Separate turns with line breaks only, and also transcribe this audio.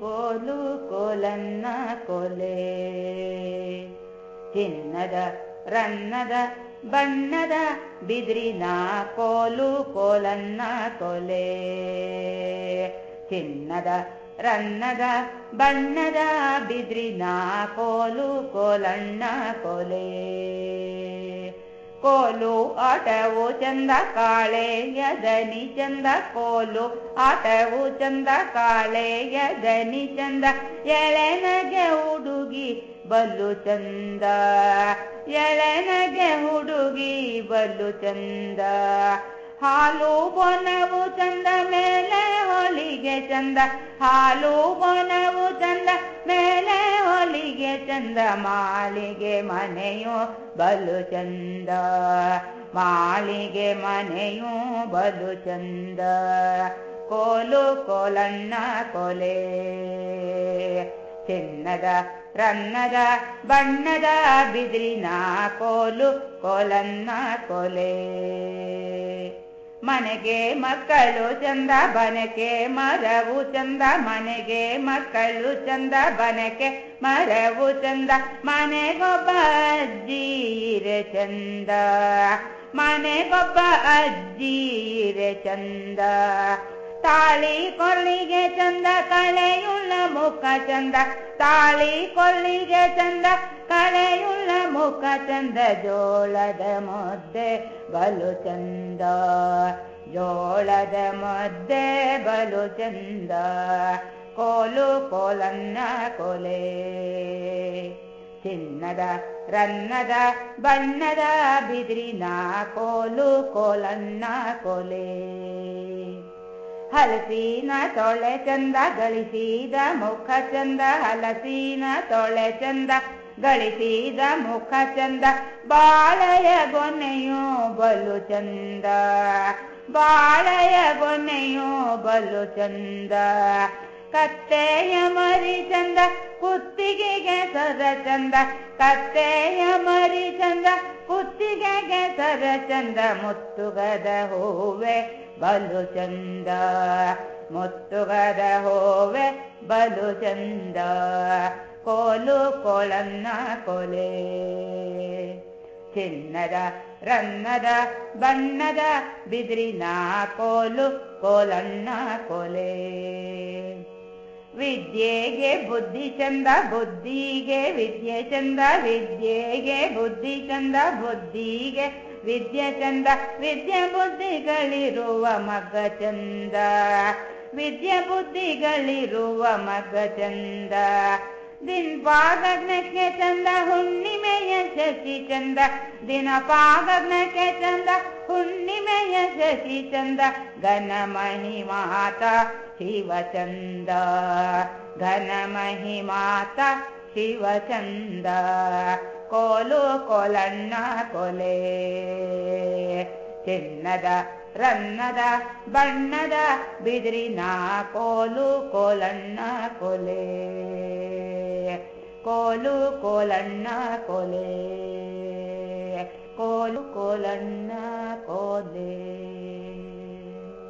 ಕೋಲು ಕೋಲನ್ನ ಕೊಲೆ ಚಿನ್ನದ ರನ್ನದ ಬಣ್ಣದ ಬಿದ್ರಿನ ಕೋಲು ಕೋಲನ್ನ ಕೊಲೆ ಚಿನ್ನದ ರನ್ನದ ಬಣ್ಣದ ಬಿದ್ರಿನ ಕೋಲು ಕೋಲಣ್ಣ ಕೊಲೆ ಕೋಲು ಆಟವು ಚಂದ ಕಾಳೆ, ಯದನಿ ಚಂದ ಕೋಲು ಆಟವು ಚಂದ ಕಾಳೆ, ಯದನಿ ಚಂದ ಎಳೆನಗೆ ಹುಡುಗಿ ಬಲ್ಲು ಚಂದ. ಎಳೆನಗೆ ಹುಡುಗಿ ಬಲ್ಲು ಚಂದ. ಹಾಲು ಬೊನವು ಚಂದ ಮೇಲೆ ಹೊಲಿಗೆ ಚಂದ. ಹಾಲು ಬೊನವು ಚಂದ ಮೇಲೆ ಚಂದ ಮಾಳಿಗೆ ಮನೆಯು ಬಲು ಚಂದ ಮಾಳಿಗೆ ಮನೆಯು ಬಲು ಚಂದ ಕೋಲು ಕೋಲಣ್ಣ ಕೊಲೆ ಚಿನ್ನದ ರನ್ನದ ಬಣ್ಣದ ಬಿದ್ರಿನ ಕೋಲು ಕೋಲನ್ನ ಕೊಲೆ ಮನೆಗೆ ಮಕ್ಕಳು ಚಂದ ಬನಕೆ, ಮರವು ಚಂದ ಮನೆಗೆ, ಮಕ್ಕಳು ಚಂದ ಬನಕೆ, ಮರವು ಚಂದ ಮನೆಗೊಬ್ಬ ಅಜ್ಜೀರೆ ಚಂದ. ಮನೆಗೊಬ್ಬ ಅಜ್ಜೀರೆ ಚಂದ. ತಾಳಿ ಕೊಲ್ಲಿಗೆ ಚಂದ ಕಳೆಯುಳ್ಳ ಮುಖ ಚಂದ. ತಾಳಿ ಕೊಲ್ಲಿಗೆ ಚಂದ ಕಳೆಯುಳ್ಳ ಮುಖ ಚಂದ ಜೋಳದ ಮುದ್ದೆ ಬಲು ಚಂದ ಜೋಳದ ಮುದ್ದೆ ಬಲು ಚಂದ ಕೋಲು ಕೋಲನ್ನ ಕೊಲೆ ಚಿನ್ನದ ರನ್ನದ ಬಣ್ಣದ ಬಿದ್ರಿನ ಕೋಲು ಕೋಲನ್ನ ಕೊಲೆ ಹಲಸಿನ ತೊಳೆ ಚಂದ ಗಳಿಸಿದ ಮುಖ ಚಂದ ಹಲಸಿನ ತೊಳೆ ಚಂದ ಗಳಿಸಿದ ಮುಖ ಚಂದ, ಬಾಳೆಯ ಗೊನೆಯೋ ಬಲು ಚಂದ. ಬಾಳೆಯ ಗೊನೆಯೋ ಬಲು ಚಂದ. ಕತ್ತೆಯ ಮರಿ ಚಂದ ಕುತ್ತಿಗೆಗೆ ಸರ ಚಂದ. ಕತ್ತೆಯ ಮರಿ ಚಂದ ಕುತ್ತಿಗೆಗೆ ಸರ ಚಂದ. ಮುತ್ತುಗದ ಹೂವೆ ಬಲು ಚಂದ. ಮುತ್ತುಗದ ಹೋವೆ ಬಲು ಚಂದ. ಕೋಲು ಕೋಲನ್ನ ಕೊಲೆ. ಚಿನ್ನದ ರನ್ನದ ಬಣ್ಣದ ಬಿದಿರಿನ ಕೋಲು ಕೋಲನ್ನ ಕೊಲೆ. ವಿದ್ಯೆಗೆ ಬುದ್ಧಿ ಚಂದ, ಬುದ್ಧಿಗೆ ವಿದ್ಯೆ ಚಂದ, ವಿದ್ಯೆಗೆ ಬುದ್ಧಿ ಚಂದ, ಬುದ್ಧಿಗೆ ವಿದ್ಯೆ ಚಂದ, ವಿದ್ಯೆ ಬುದ್ಧಿಗಳಿರುವ ಮಗ ಚಂದ. ವಿದ್ಯೆ ಬುದ್ಧಿಗಳಿರುವ ಮಗ ಚಂದ. ದಿನ ಪಾಗಜ್ಞಕ್ಕೆ ಚಂದ ಹುಣ್ಣಿಮೆಯ ಶಶಿ ಚಂದ ದಿನ ಪಾಗಜ್ಞಕ್ಕೆ ಚಂದ ಹುಣ್ಣಿಮೆಯ ಶಶಿ ಚಂದ ಘನ ಮಹಿಮಾತ ಶಿವಚಂದ ಘನ ಮಹಿಮಾತ ಶಿವಚಂದ ಕೋಲು ಕೋಲಣ್ಣ ಕೊಲೆ ಚಿನ್ನದ ರನ್ನದ ಬಣ್ಣದ ಬಿದ್ರಿನ ಕೋಲು ಕೋಲಣ್ಣ ಕೊಲೆ ಕೋಲು ಕೋಲಣ್ಣ ಕೊಲೆ ಕೋಲು ಕೋಲಣ್ಣ ಕೊಲೆ